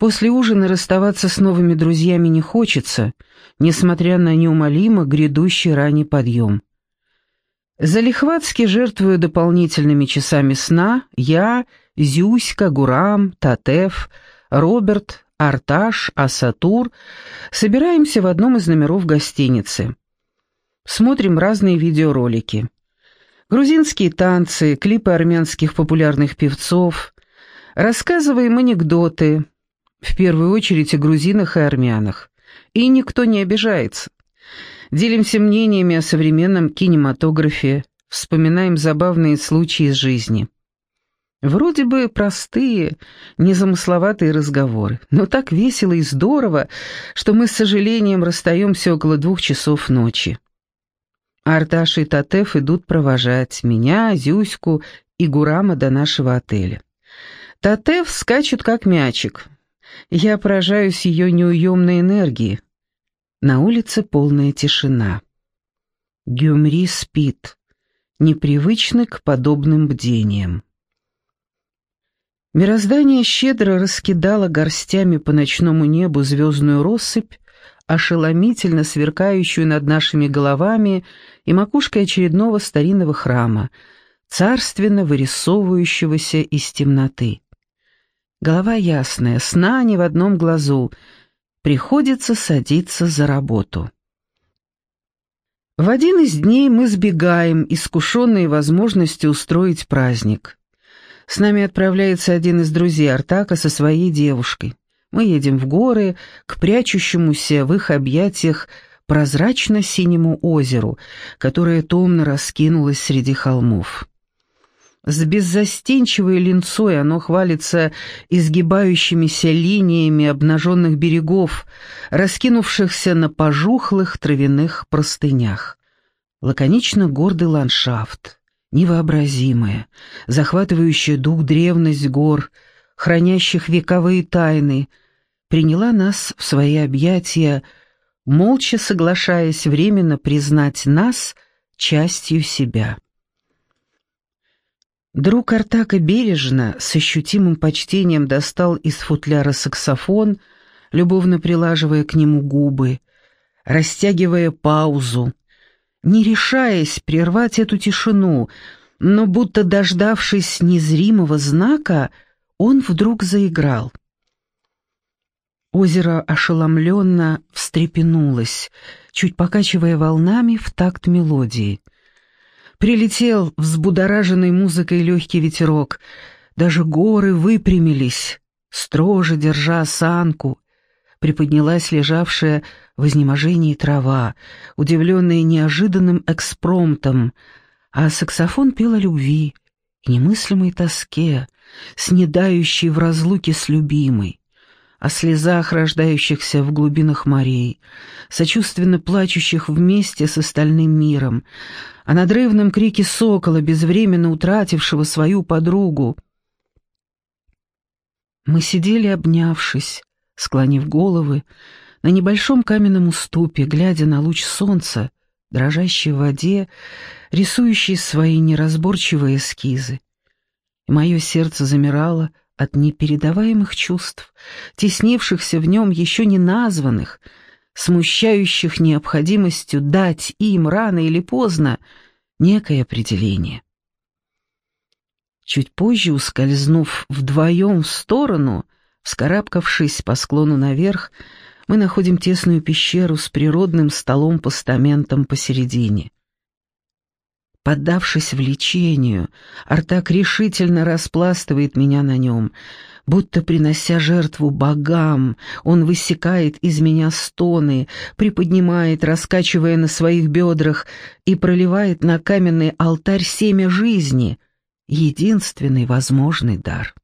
После ужина расставаться с новыми друзьями не хочется, несмотря на неумолимо грядущий ранний подъем. Залихватски жертвую дополнительными часами сна я, Зюська, Гурам, Татев, Роберт, Арташ, Асатур собираемся в одном из номеров гостиницы. Смотрим разные видеоролики. Грузинские танцы, клипы армянских популярных певцов. Рассказываем анекдоты, в первую очередь о грузинах и армянах. И никто не обижается. Делимся мнениями о современном кинематографе, вспоминаем забавные случаи из жизни. Вроде бы простые, незамысловатые разговоры, но так весело и здорово, что мы с сожалением расстаемся около двух часов ночи. Арташ и Татеф идут провожать меня, Зюську и Гурама до нашего отеля. Татеф скачет как мячик. Я поражаюсь ее неуемной энергии. На улице полная тишина. Гюмри спит, непривычный к подобным бдениям. Мироздание щедро раскидало горстями по ночному небу звездную россыпь, ошеломительно сверкающую над нашими головами и макушкой очередного старинного храма, царственно вырисовывающегося из темноты. Голова ясная, сна ни в одном глазу, приходится садиться за работу. В один из дней мы сбегаем, искушенные возможностью устроить праздник. С нами отправляется один из друзей Артака со своей девушкой. Мы едем в горы, к прячущемуся в их объятиях прозрачно-синему озеру, которое томно раскинулось среди холмов. С беззастенчивой линцой оно хвалится изгибающимися линиями обнаженных берегов, раскинувшихся на пожухлых травяных простынях. Лаконично гордый ландшафт — невообразимая, захватывающая дух древность гор, хранящих вековые тайны, приняла нас в свои объятия, молча соглашаясь временно признать нас частью себя. Друг Артака бережно, с ощутимым почтением достал из футляра саксофон, любовно прилаживая к нему губы, растягивая паузу, не решаясь прервать эту тишину, но будто дождавшись незримого знака, он вдруг заиграл. Озеро ошеломленно встрепенулось, чуть покачивая волнами в такт мелодии. Прилетел взбудораженной музыкой легкий ветерок, даже горы выпрямились, строже держа осанку, приподнялась лежавшая в изнеможении трава, удивленная неожиданным экспромтом, а саксофон пел о любви немыслимой тоске, снедающей в разлуке с любимой, о слезах, рождающихся в глубинах морей, сочувственно плачущих вместе с остальным миром, о надрывном крике сокола, безвременно утратившего свою подругу. Мы сидели, обнявшись, склонив головы, на небольшом каменном уступе, глядя на луч солнца, дрожащий в воде, рисующий свои неразборчивые эскизы. И мое сердце замирало от непередаваемых чувств, теснившихся в нем еще не названных, смущающих необходимостью дать им рано или поздно некое определение. Чуть позже, ускользнув вдвоем в сторону, Вскарабкавшись по склону наверх, мы находим тесную пещеру с природным столом-постаментом посередине. Поддавшись влечению, Артак решительно распластывает меня на нем, будто принося жертву богам, он высекает из меня стоны, приподнимает, раскачивая на своих бедрах, и проливает на каменный алтарь семя жизни, единственный возможный дар.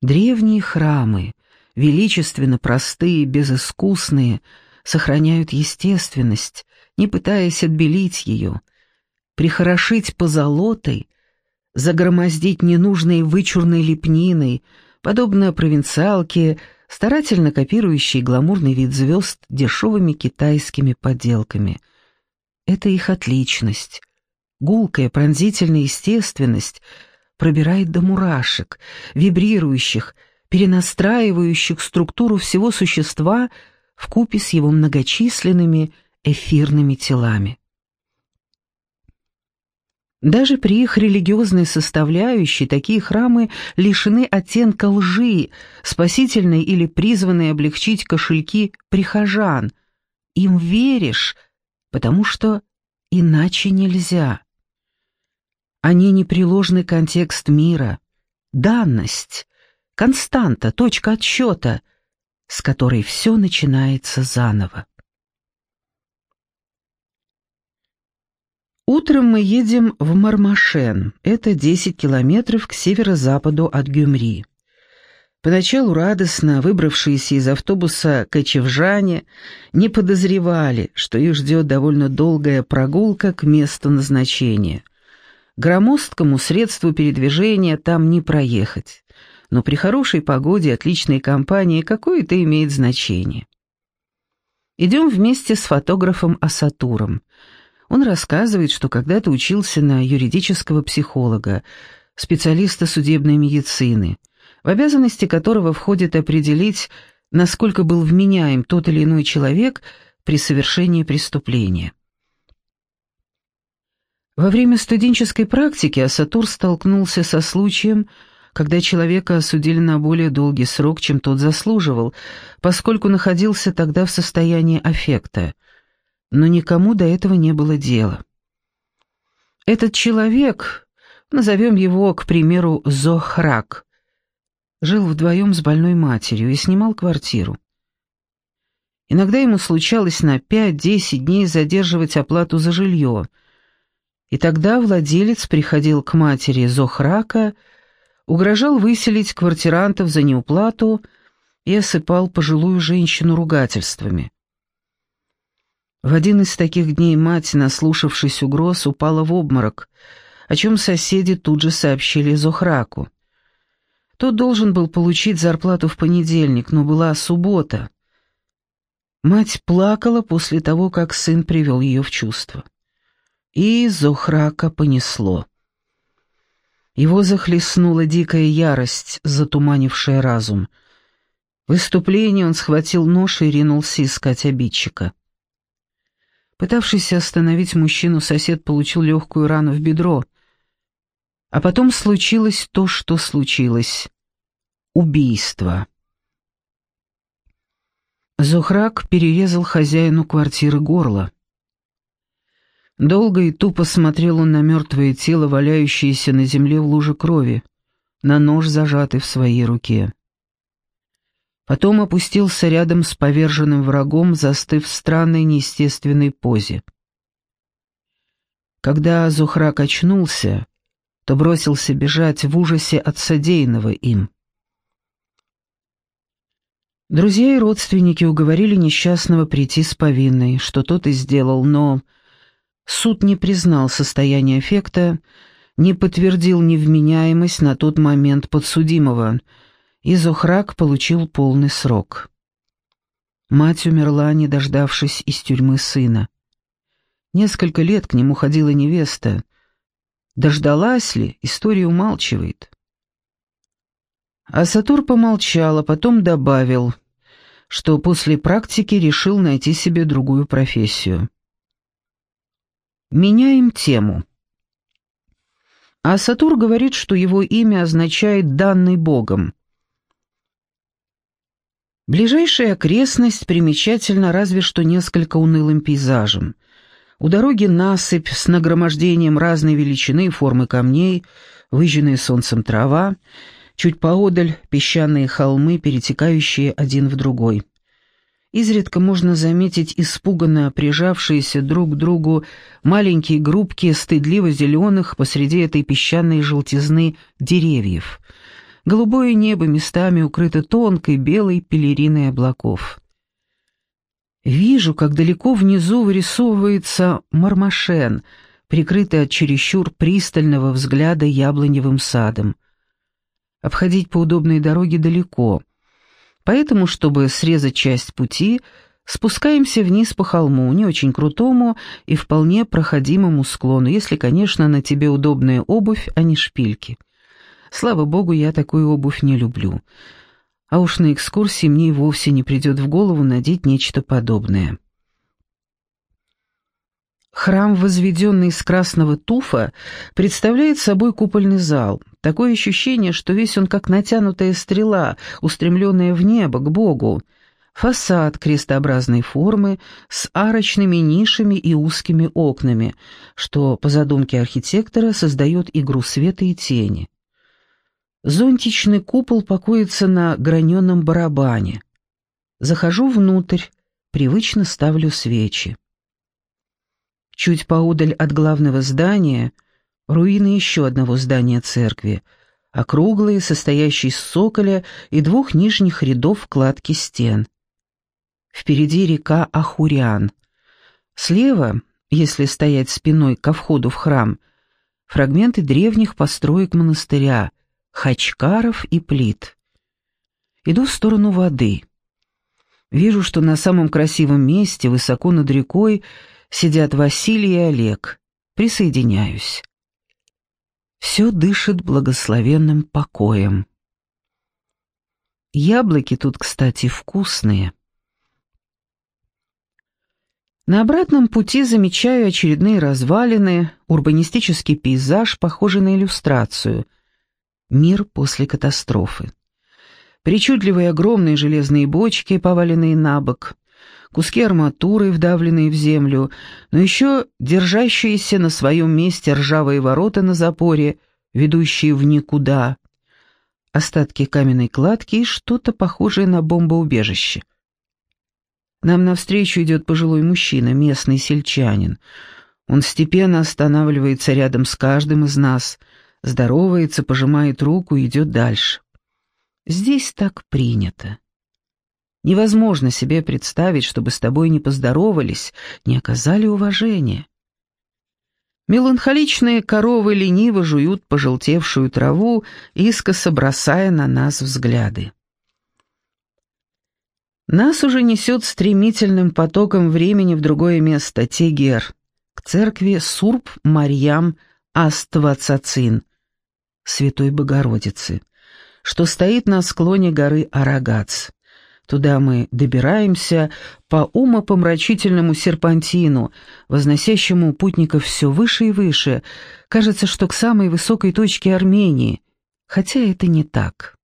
Древние храмы, величественно простые, безыскусные, сохраняют естественность, не пытаясь отбелить ее, прихорошить позолотой, загромоздить ненужной вычурной лепниной, подобно провинциалке, старательно копирующей гламурный вид звезд дешевыми китайскими подделками. Это их отличность, гулкая пронзительная естественность — пробирает до мурашек, вибрирующих, перенастраивающих структуру всего существа в купе с его многочисленными эфирными телами. Даже при их религиозной составляющей такие храмы лишены оттенка лжи, спасительной или призванной облегчить кошельки прихожан. Им веришь, потому что иначе нельзя. Они непреложный контекст мира, данность, константа, точка отсчета, с которой все начинается заново. Утром мы едем в Мармашен, это 10 километров к северо-западу от Гюмри. Поначалу радостно выбравшиеся из автобуса кочевжане не подозревали, что их ждет довольно долгая прогулка к месту назначения. Громоздкому средству передвижения там не проехать, но при хорошей погоде, отличной компании какое-то имеет значение. Идем вместе с фотографом Асатуром – он рассказывает, что когда-то учился на юридического психолога, специалиста судебной медицины, в обязанности которого входит определить, насколько был вменяем тот или иной человек при совершении преступления. Во время студенческой практики Асатур столкнулся со случаем, когда человека осудили на более долгий срок, чем тот заслуживал, поскольку находился тогда в состоянии аффекта – но никому до этого не было дела. Этот человек, назовем его, к примеру, Зохрак, жил вдвоем с больной матерью и снимал квартиру. Иногда ему случалось на 5-10 дней задерживать оплату за жилье, и тогда владелец приходил к матери Зохрака, угрожал выселить квартирантов за неуплату и осыпал пожилую женщину ругательствами. В один из таких дней мать, наслушавшись угроз, упала в обморок, о чем соседи тут же сообщили Зохраку. Тот должен был получить зарплату в понедельник, но была суббота. Мать плакала после того, как сын привел ее в чувство. И Зохрака понесло. Его захлестнула дикая ярость, затуманившая разум. В выступлении он схватил нож и ринулся искать обидчика. Пытавшийся остановить мужчину, сосед получил легкую рану в бедро. А потом случилось то, что случилось. Убийство. Зухрак перерезал хозяину квартиры горло. Долго и тупо смотрел он на мертвое тело, валяющееся на земле в луже крови, на нож, зажатый в своей руке. Потом опустился рядом с поверженным врагом, застыв в странной неестественной позе. Когда Зухрак очнулся, то бросился бежать в ужасе от содеянного им. Друзья и родственники уговорили несчастного прийти с повинной, что тот и сделал, но суд не признал состояние эффекта, не подтвердил невменяемость на тот момент подсудимого — и Зухрак получил полный срок. Мать умерла, не дождавшись из тюрьмы сына. Несколько лет к нему ходила невеста. Дождалась ли, история умалчивает. А Сатур помолчал, а потом добавил, что после практики решил найти себе другую профессию. Меняем тему. А Сатур говорит, что его имя означает «данный Богом». Ближайшая окрестность примечательна разве что несколько унылым пейзажем. У дороги насыпь с нагромождением разной величины и формы камней, выжженная солнцем трава, чуть поодаль песчаные холмы, перетекающие один в другой. Изредка можно заметить испуганно прижавшиеся друг к другу маленькие группки стыдливо зеленых посреди этой песчаной желтизны деревьев — Голубое небо местами укрыто тонкой белой пелериной облаков. Вижу, как далеко внизу вырисовывается Мармашен, прикрытый от чересчур пристального взгляда яблоневым садом. Обходить по удобной дороге далеко, поэтому, чтобы срезать часть пути, спускаемся вниз по холму, не очень крутому и вполне проходимому склону, если, конечно, на тебе удобная обувь, а не шпильки. Слава богу, я такую обувь не люблю. а уж на экскурсии мне и вовсе не придет в голову надеть нечто подобное. Храм, возведенный из красного туфа, представляет собой купольный зал. Такое ощущение, что весь он как натянутая стрела, устремленная в небо, к Богу. Фасад крестообразной формы с арочными нишами и узкими окнами, что, по задумке архитектора, создает игру света и тени. Зонтичный купол покоится на граненом барабане. Захожу внутрь, привычно ставлю свечи. Чуть поодаль от главного здания руины еще одного здания церкви, округлые, состоящие из соколя и двух нижних рядов кладки стен. Впереди река Ахурян. Слева, если стоять спиной ко входу в храм, фрагменты древних построек монастыря, хачкаров и плит. Иду в сторону воды. Вижу, что на самом красивом месте, высоко над рекой, сидят Василий и Олег. Присоединяюсь. Все дышит благословенным покоем. Яблоки тут, кстати, вкусные. На обратном пути замечаю очередные развалины, урбанистический пейзаж, похожий на иллюстрацию. Мир после катастрофы. Причудливые огромные железные бочки, поваленные на бок, куски арматуры, вдавленные в землю, но еще держащиеся на своем месте ржавые ворота на запоре, ведущие в никуда, остатки каменной кладки и что-то похожее на бомбоубежище. Нам навстречу идет пожилой мужчина, местный сельчанин. Он степенно останавливается рядом с каждым из нас, здоровается, пожимает руку и идет дальше. Здесь так принято. Невозможно себе представить, чтобы с тобой не поздоровались, не оказали уважения. Меланхоличные коровы лениво жуют пожелтевшую траву, искоса бросая на нас взгляды. Нас уже несет стремительным потоком времени в другое место, Тегер, к церкви Сурб Марьям Аствацацин, Святой Богородицы, что стоит на склоне горы Арагац. Туда мы добираемся по умопомрачительному серпантину, возносящему путников все выше и выше. Кажется, что к самой высокой точке Армении, хотя это не так.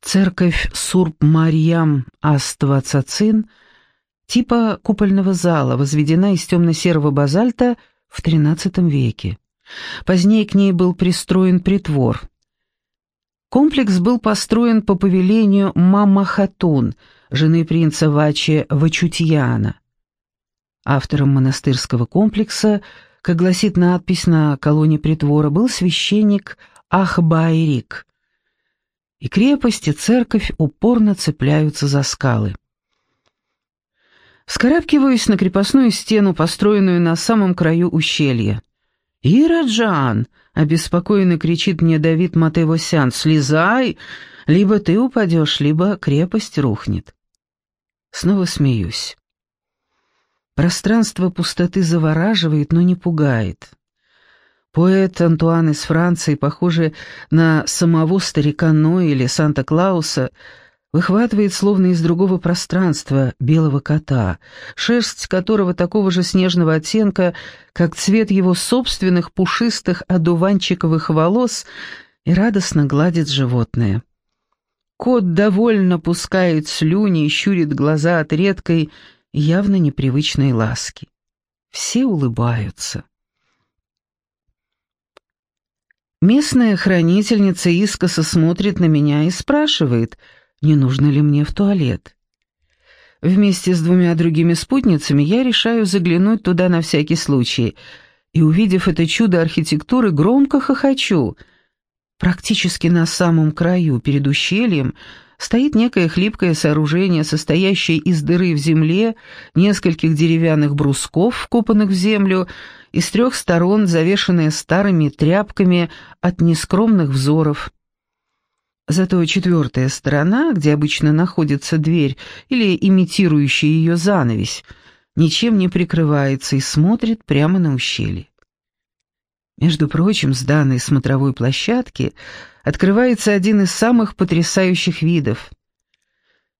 Церковь Сурб-Марьям Аствацацин типа купольного зала, возведена из темно-серого базальта в XIII веке. Позднее к ней был пристроен притвор – Комплекс был построен по повелению Мамма Хатун, жены принца Вачи Вачутьяна. Автором монастырского комплекса, как гласит надпись на колонне притвора, был священник Ахбайрик. И крепость, и церковь упорно цепляются за скалы. Вскарабкиваюсь на крепостную стену, построенную на самом краю ущелья. «Ираджан!» — обеспокоенно кричит мне Давид Матевосян. «Слезай! Либо ты упадешь, либо крепость рухнет». Снова смеюсь. Пространство пустоты завораживает, но не пугает. Поэт Антуан из Франции, похожий на самого старика Ноя или Санта-Клауса, выхватывает словно из другого пространства белого кота, шерсть которого такого же снежного оттенка, как цвет его собственных пушистых одуванчиковых волос, и радостно гладит животное. Кот довольно пускает слюни и щурит глаза от редкой, явно непривычной ласки. Все улыбаются. Местная хранительница искоса смотрит на меня и спрашивает — не нужно ли мне в туалет. Вместе с двумя другими спутницами я решаю заглянуть туда на всякий случай, и, увидев это чудо архитектуры, громко хохочу. Практически на самом краю, перед ущельем, стоит некое хлипкое сооружение, состоящее из дыры в земле, нескольких деревянных брусков, вкопанных в землю, и с трех сторон завешенное старыми тряпками от нескромных взоров. Зато четвертая сторона, где обычно находится дверь или имитирующая ее занавесь, ничем не прикрывается и смотрит прямо на ущелье. Между прочим, с данной смотровой площадки открывается один из самых потрясающих видов.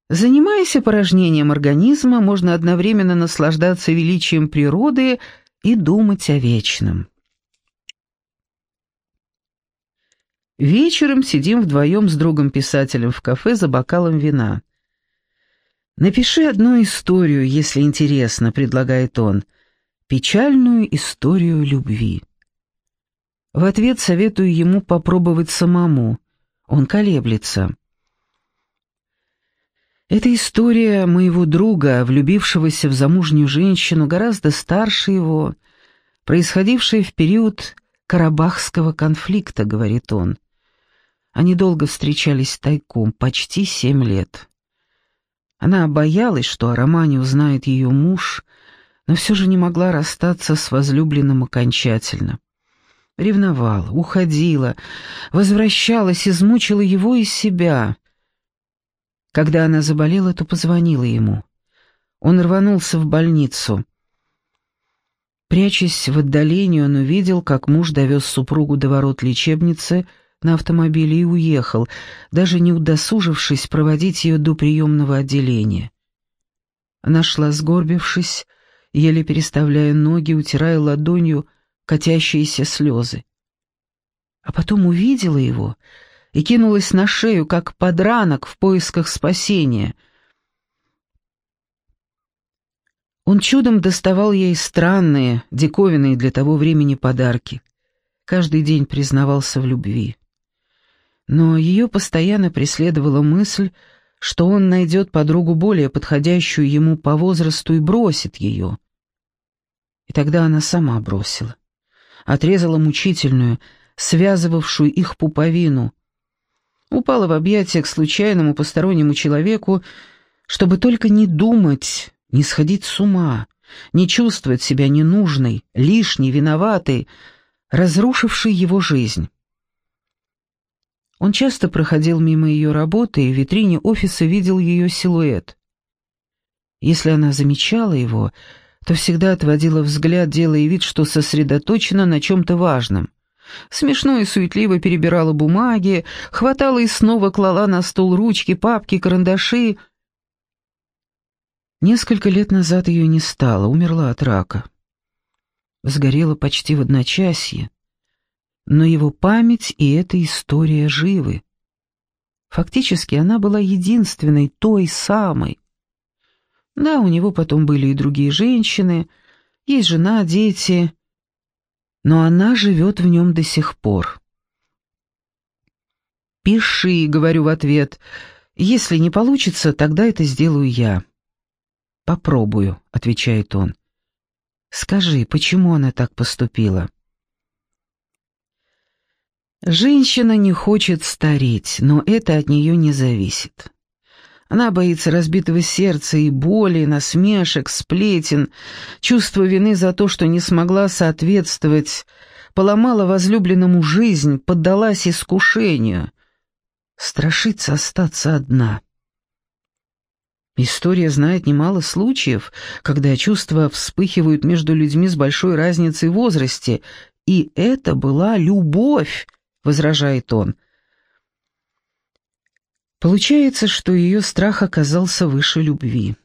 Занимаясь опорожнением организма, можно одновременно наслаждаться величием природы и думать о вечном. Вечером сидим вдвоем с другом-писателем в кафе за бокалом вина. «Напиши одну историю, если интересно», — предлагает он. «Печальную историю любви». В ответ советую ему попробовать самому. Он колеблется. Это история моего друга, влюбившегося в замужнюю женщину, гораздо старше его, происходившая в период Карабахского конфликта, говорит он. Они долго встречались тайком, почти семь лет. Она боялась, что о романе узнает ее муж, но все же не могла расстаться с возлюбленным окончательно. Ревновала, уходила, возвращалась, измучила его и себя. Когда она заболела, то позвонила ему. Он рванулся в больницу. Прячась в отдалении, он увидел, как муж довез супругу до ворот лечебницы на автомобиле и уехал, даже не удосужившись проводить ее до приемного отделения. Она шла сгорбившись, еле переставляя ноги, утирая ладонью катящиеся слезы. А потом увидела его и кинулась на шею, как подранок в поисках спасения. Он чудом доставал ей странные, диковинные для того времени подарки. Каждый день признавался в любви. Но ее постоянно преследовала мысль, что он найдет подругу более подходящую ему по возрасту и бросит ее. И тогда она сама бросила отрезала мучительную, связывавшую их пуповину. Упала в объятия к случайному постороннему человеку, чтобы только не думать, не сходить с ума, не чувствовать себя ненужной, лишней, виноватой, разрушившей его жизнь. Он часто проходил мимо ее работы и в витрине офиса видел ее силуэт. Если она замечала его, то всегда отводила взгляд, делая вид, что сосредоточена на чем-то важном. Смешно и суетливо перебирала бумаги, хватала и снова клала на стол ручки, папки, карандаши. Несколько лет назад ее не стало, умерла от рака. Сгорела почти в одночасье. Но его память и эта история живы. Фактически она была единственной, той самой, да, у него потом были и другие женщины, есть жена, дети, но она живет в нем до сих пор. «Пиши», — говорю в ответ. «Если не получится, тогда это сделаю я». «Попробую», — отвечает он. «Скажи, почему она так поступила?» Женщина не хочет стареть, но это от нее не зависит. Она боится разбитого сердца и боли, насмешек, сплетен, чувства вины за то, что не смогла соответствовать, поломала возлюбленному жизнь, поддалась искушению. Страшится остаться одна. История знает немало случаев, когда чувства вспыхивают между людьми с большой разницей в возрасте, и это была любовь, возражает он. Получается, что ее страх оказался выше любви.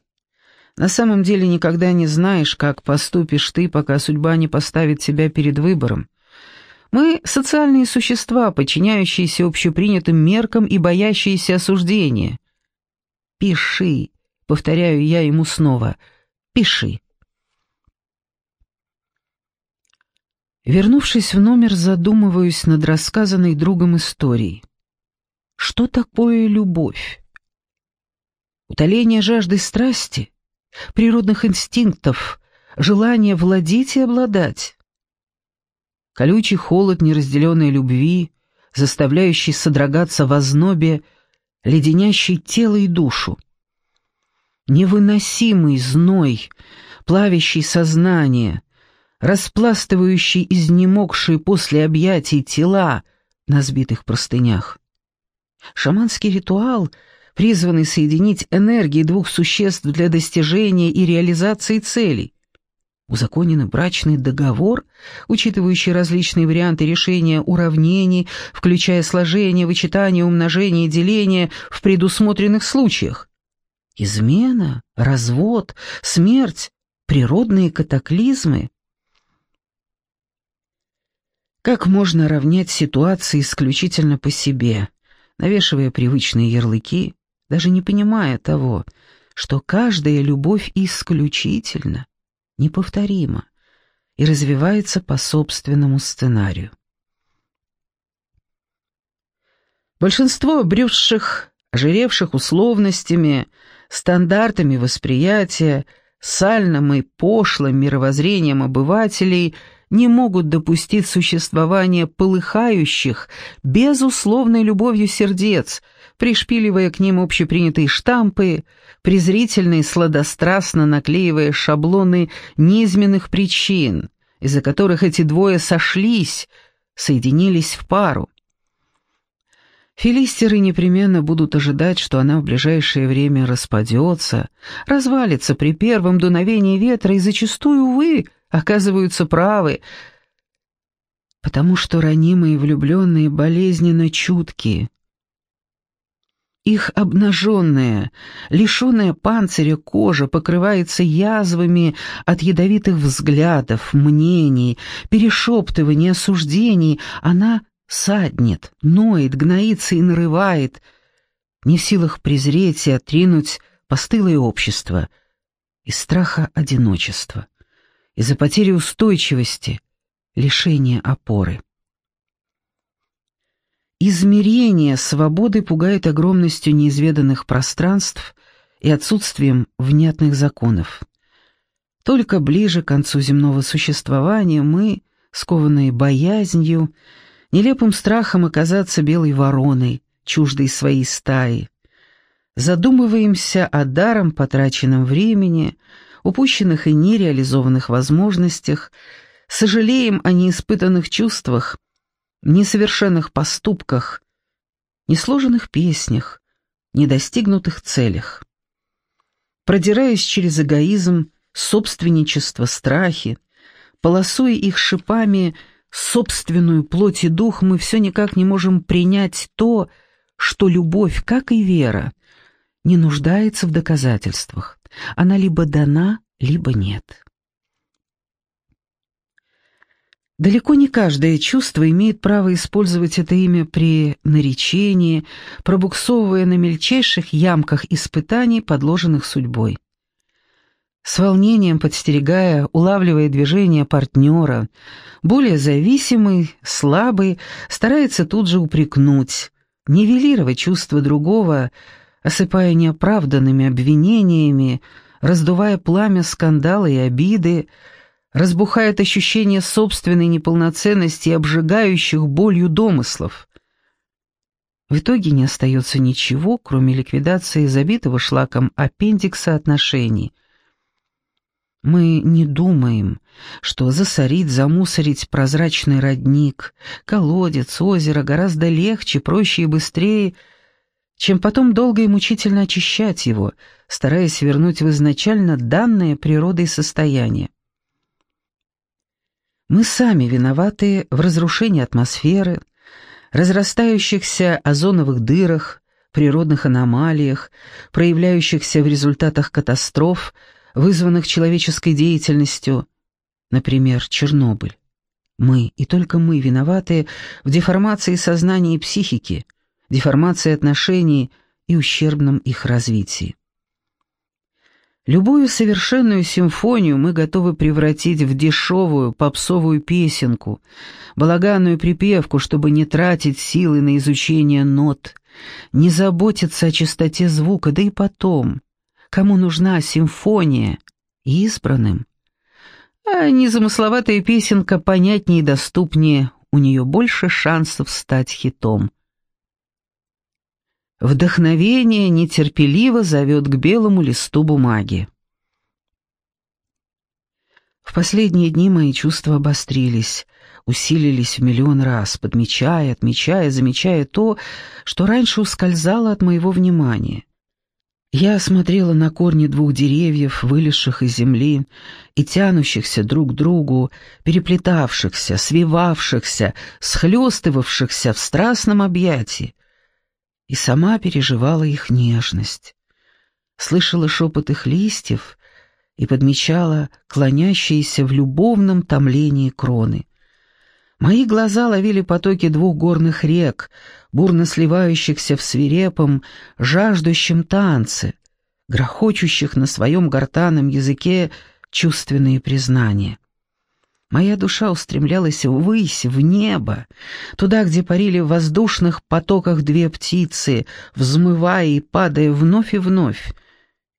На самом деле никогда не знаешь, как поступишь ты, пока судьба не поставит тебя перед выбором. Мы — социальные существа, подчиняющиеся общепринятым меркам и боящиеся осуждения. «Пиши», — повторяю я ему снова, — «пиши». Вернувшись в номер, задумываюсь над рассказанной другом историей. Что такое любовь? Утоление жажды страсти, природных инстинктов, желание владеть и обладать. Колючий холод неразделенной любви, заставляющий содрогаться в ознобе, леденящий тело и душу. Невыносимый зной, плавящий сознание, распластывающий изнемогшие после объятий тела на сбитых простынях. Шаманский ритуал, призванный соединить энергии двух существ для достижения и реализации целей. Узаконенный брачный договор, учитывающий различные варианты решения уравнений, включая сложение, вычитание, умножение и деление в предусмотренных случаях. Измена, развод, смерть, природные катаклизмы. Как можно равнять ситуации исключительно по себе, навешивая привычные ярлыки, даже не понимая того, что каждая любовь исключительна, неповторима и развивается по собственному сценарию. Большинство обрюзших, ожиревших условностями, стандартами восприятия, сальным и пошлым мировоззрением обывателей не могут допустить существования полыхающих, безусловной любовью сердец, пришпиливая к ним общепринятые штампы, презрительно и сладострастно наклеивая шаблоны низменных причин, из-за которых эти двое сошлись, соединились в пару. Филистеры непременно будут ожидать, что она в ближайшее время распадется, развалится при первом дуновении ветра и зачастую, увы, оказываются правы, потому что ранимые влюбленные болезненно чуткие. Их обнаженная, лишенная панциря кожа покрывается язвами от ядовитых взглядов, мнений, перешептываний, осуждений. Она саднет, ноет, гноится и нарывает, не в силах презреть и отринуть постылое общество из страха одиночества, из-за потери устойчивости, лишения опоры. Измерение свободы пугает огромностью неизведанных пространств и отсутствием внятных законов. Только ближе к концу земного существования мы, скованные боязнью, нелепым страхом оказаться белой вороной, чуждой своей стаи. Задумываемся о даром потраченном времени, упущенных и нереализованных возможностях, сожалеем о неиспытанных чувствах, несовершенных поступках, несложенных песнях, недостигнутых целях. Продираясь через эгоизм, собственничество, страхи, полосуя их шипами, собственную плоть и дух, мы все никак не можем принять то, что любовь, как и вера, не нуждается в доказательствах. Она либо дана, либо нет. Далеко не каждое чувство имеет право использовать это имя при наречении, пробуксовывая на мельчайших ямках испытаний, подложенных судьбой. С волнением подстерегая, улавливая движение партнера, более зависимый, слабый, старается тут же упрекнуть, нивелировать чувство другого, осыпая неоправданными обвинениями, раздувая пламя скандала и обиды, разбухает ощущение собственной неполноценности и обжигающих болью домыслов. В итоге не остается ничего, кроме ликвидации забитого шлаком аппендикса отношений — мы не думаем, что засорить, замусорить прозрачный родник, колодец, озеро гораздо легче, проще и быстрее, чем потом долго и мучительно очищать его, стараясь вернуть в изначально данное природой состояние. Мы сами виноваты в разрушении атмосферы, разрастающихся озоновых дырах, природных аномалиях, проявляющихся в результатах катастроф – вызванных человеческой деятельностью, например, Чернобыль. Мы и только мы виноваты в деформации сознания и психики, деформации отношений и ущербном их развитии. Любую совершенную симфонию мы готовы превратить в дешевую попсовую песенку, балаганную припевку, чтобы не тратить силы на изучение нот, не заботиться о чистоте звука, да и потом, кому нужна симфония, избранным. А незамысловатая песенка понятнее и доступнее, у нее больше шансов стать хитом. Вдохновение нетерпеливо зовет к белому листу бумаги. В последние дни мои чувства обострились, усилились в миллион раз, подмечая, отмечая, замечая то, что раньше ускользало от моего внимания. Я смотрела на корни двух деревьев, вылезших из земли и тянущихся друг к другу, переплетавшихся, свивавшихся, схлестывавшихся в страстном объятии, и сама переживала их нежность. Слышала шепот их листьев и подмечала клонящиеся в любовном томлении кроны. Мои глаза ловили потоки двух горных рек, бурно сливающихся в свирепом, жаждущем танце, грохочущих на своем гортанном языке чувственные признания. Моя душа устремлялась ввысь, в небо, туда, где парили в воздушных потоках две птицы, взмывая и падая вновь и вновь,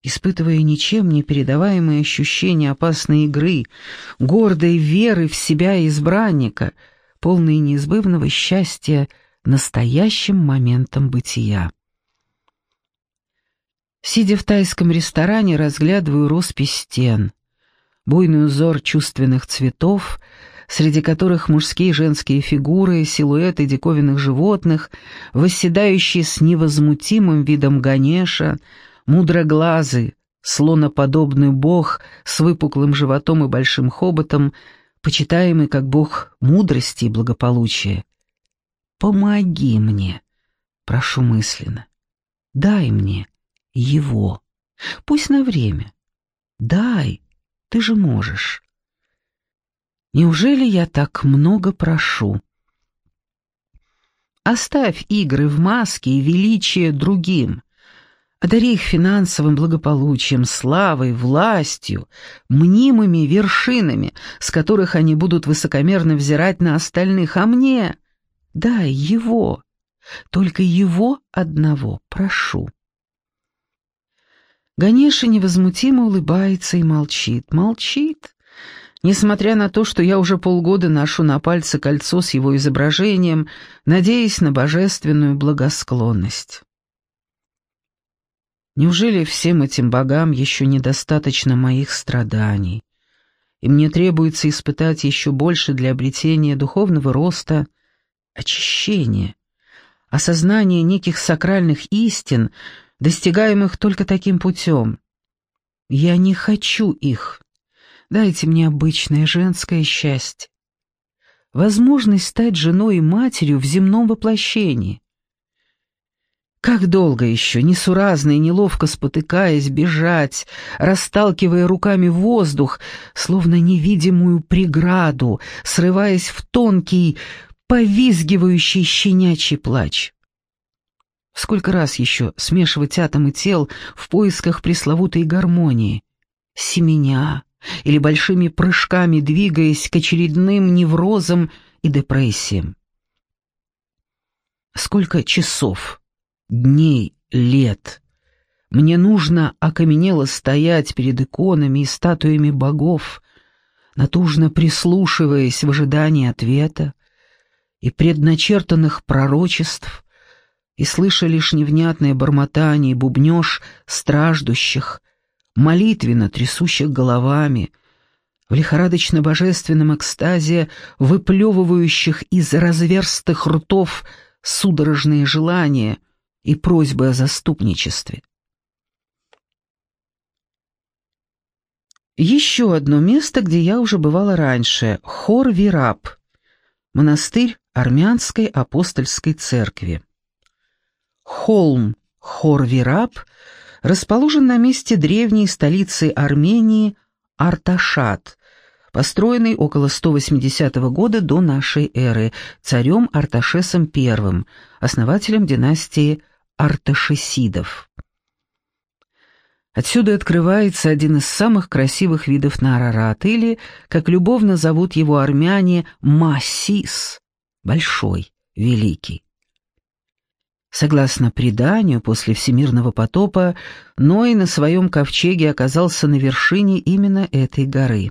испытывая ничем не передаваемые ощущения опасной игры, гордой веры в себя и избранника, полной неизбывного счастья настоящим моментом бытия. Сидя в тайском ресторане, разглядываю роспись стен, буйный узор чувственных цветов, среди которых мужские и женские фигуры, силуэты диковинных животных, восседающие с невозмутимым видом Ганеша, мудроглазый, слоноподобный бог с выпуклым животом и большим хоботом, почитаемый как бог мудрости и благополучия. «Помоги мне», — прошу мысленно, — «дай мне его, пусть на время, дай, ты же можешь». Неужели я так много прошу? Оставь игры в маске и величие другим. Одари их финансовым благополучием, славой, властью, мнимыми вершинами, с которых они будут высокомерно взирать на остальных, а мне дай его, только его одного прошу. Ганеша невозмутимо улыбается и молчит, молчит, несмотря на то, что я уже полгода ношу на пальце кольцо с его изображением, надеясь на божественную благосклонность. Неужели всем этим богам еще недостаточно моих страданий, и мне требуется испытать еще больше для обретения духовного роста, очищения, осознания неких сакральных истин, достигаемых только таким путем? Я не хочу их. Дайте мне обычное женское счастье. Возможность стать женой и матерью в земном воплощении. Как долго еще, несуразно и неловко спотыкаясь, бежать, расталкивая руками воздух, словно невидимую преграду, срываясь в тонкий, повизгивающий щенячий плач. Сколько раз еще смешивать атомы тел в поисках пресловутой гармонии? Семеня или большими прыжками двигаясь к очередным неврозам и депрессиям? Сколько часов дней, лет. Мне нужно окаменело стоять перед иконами и статуями богов, натужно прислушиваясь в ожидании ответа и предначертанных пророчеств, и слыша лишь невнятное бормотание и бубнёж страждущих, молитвенно трясущих головами, в лихорадочно-божественном экстазе выплевывающих из разверстых ртов судорожные желания — и просьбы о заступничестве. Еще одно место, где я уже бывала раньше — Хор-Вираб, монастырь армянской апостольской церкви. Холм Хор-Вираб расположен на месте древней столицы Армении Арташат, построенный около 180 года до нашей эры царем Арташесом I, основателем династии арташесидов. Отсюда открывается один из самых красивых видов на Арарат, или, как любовно зовут его армяне, Масис, большой, великий. Согласно преданию, после всемирного потопа Ной на своем ковчеге оказался на вершине именно этой горы.